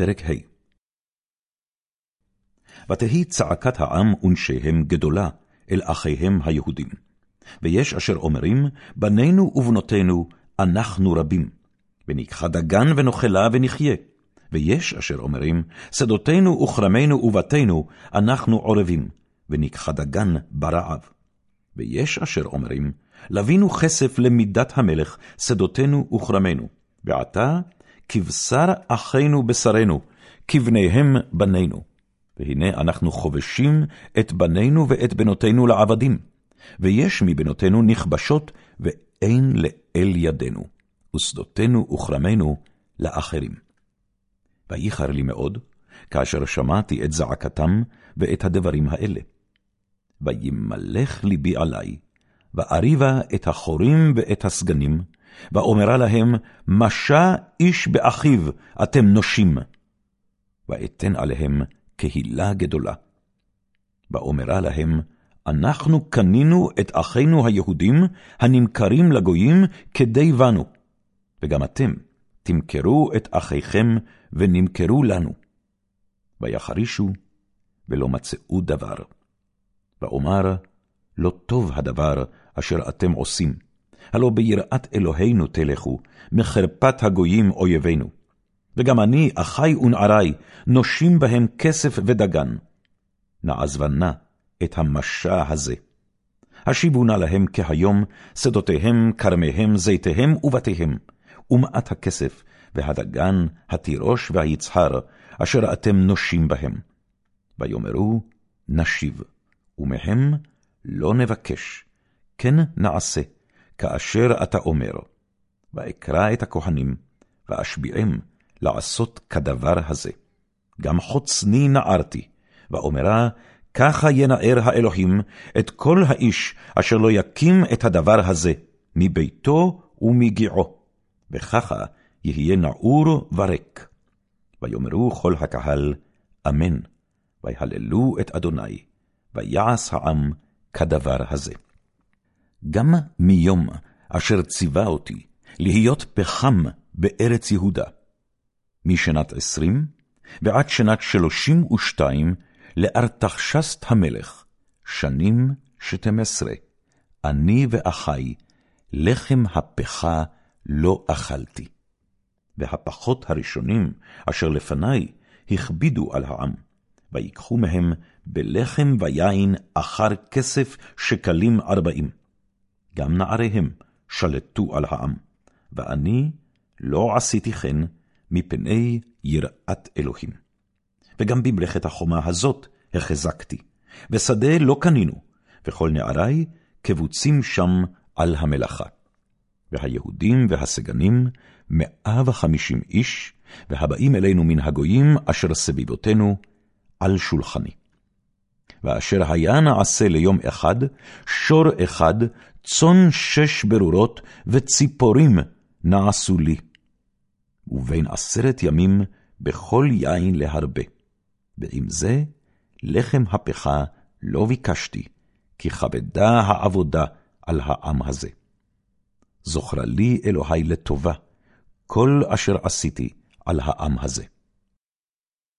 פרק ה' ותהי צעקת העם ונשיהם גדולה אל אחיהם היהודים. ויש אשר אומרים, בנינו ובנותינו, אנחנו רבים. וניקחה דגן ונאכלה ונחיה. ויש אשר אומרים, שדותינו וכרמנו ובתינו, אנחנו עורבים. וניקחה דגן ברעב. ויש אשר אומרים, לווינו כסף למידת המלך, שדותינו וכרמנו. ועתה, כבשר אחינו בשרנו, כבניהם בנינו. והנה אנחנו חובשים את בנינו ואת בנותינו לעבדים, ויש מבנותינו נכבשות, ואין לאל ידינו, ושדותינו וכרמנו לאחרים. וייחר לי מאוד, כאשר שמעתי את זעקתם ואת הדברים האלה. וימלך ליבי עלי, ואריבה את החורים ואת הסגנים, ואומרה להם, משה איש באחיו אתם נושים. ואתן עליהם קהילה גדולה. ואומרה להם, אנחנו קנינו את אחינו היהודים, הנמכרים לגויים, כדי בנו. וגם אתם תמכרו את אחיכם, ונמכרו לנו. ויחרישו, ולא מצאו דבר. ואומר, לא טוב הדבר אשר אתם עושים. הלא ביראת אלוהינו תלכו, מחרפת הגויים אויבינו. וגם אני, אחי ונערי, נושים בהם כסף ודגן. נעזבה נא את המשע הזה. השיבו נא להם כהיום, שדותיהם, כרמיהם, זיתיהם ובתיהם, ומעט הכסף, והדגן, התירוש והיצהר, אשר אתם נושים בהם. ויאמרו, נשיב, ומהם לא נבקש, כן נעשה, כאשר אתה אומר. ואקרא את הכהנים, ואשביעם לעשות כדבר הזה. גם חוצני נערתי, ואומרה, ככה ינער האלוהים את כל האיש אשר לא יקים את הדבר הזה מביתו ומגיעו, וככה יהיה נעור וריק. ויאמרו כל הקהל, אמן, ויהללו את אדוני, ויעש העם כדבר הזה. גם מיום אשר ציווה אותי להיות פחם בארץ יהודה, משנת עשרים ועד שנת שלושים ושתיים לארתחשסת המלך, שנים שתים עשרה, אני ואחי, לחם הפכה לא אכלתי. והפחות הראשונים אשר לפני הכבידו על העם, ויקחו מהם בלחם ויין אחר כסף שקלים ארבעים. גם נעריהם שלטו על העם, ואני לא עשיתי כן מפני יראת אלוהים. וגם במלאכת החומה הזאת החזקתי, ושדה לא קנינו, וכל נערי קבוצים שם על המלאכה. והיהודים והסגנים, מאה וחמישים איש, והבאים אלינו מן הגויים אשר סביבותינו, על שולחני. ואשר היה נעשה ליום אחד, שור אחד, צאן שש ברורות, וציפורים נעשו לי. ובין עשרת ימים בכל יין להרבה. ועם זה, לחם הפכה לא ביקשתי, כי כבדה העבודה על העם הזה. זוכרה לי אלוהי לטובה, כל אשר עשיתי על העם הזה.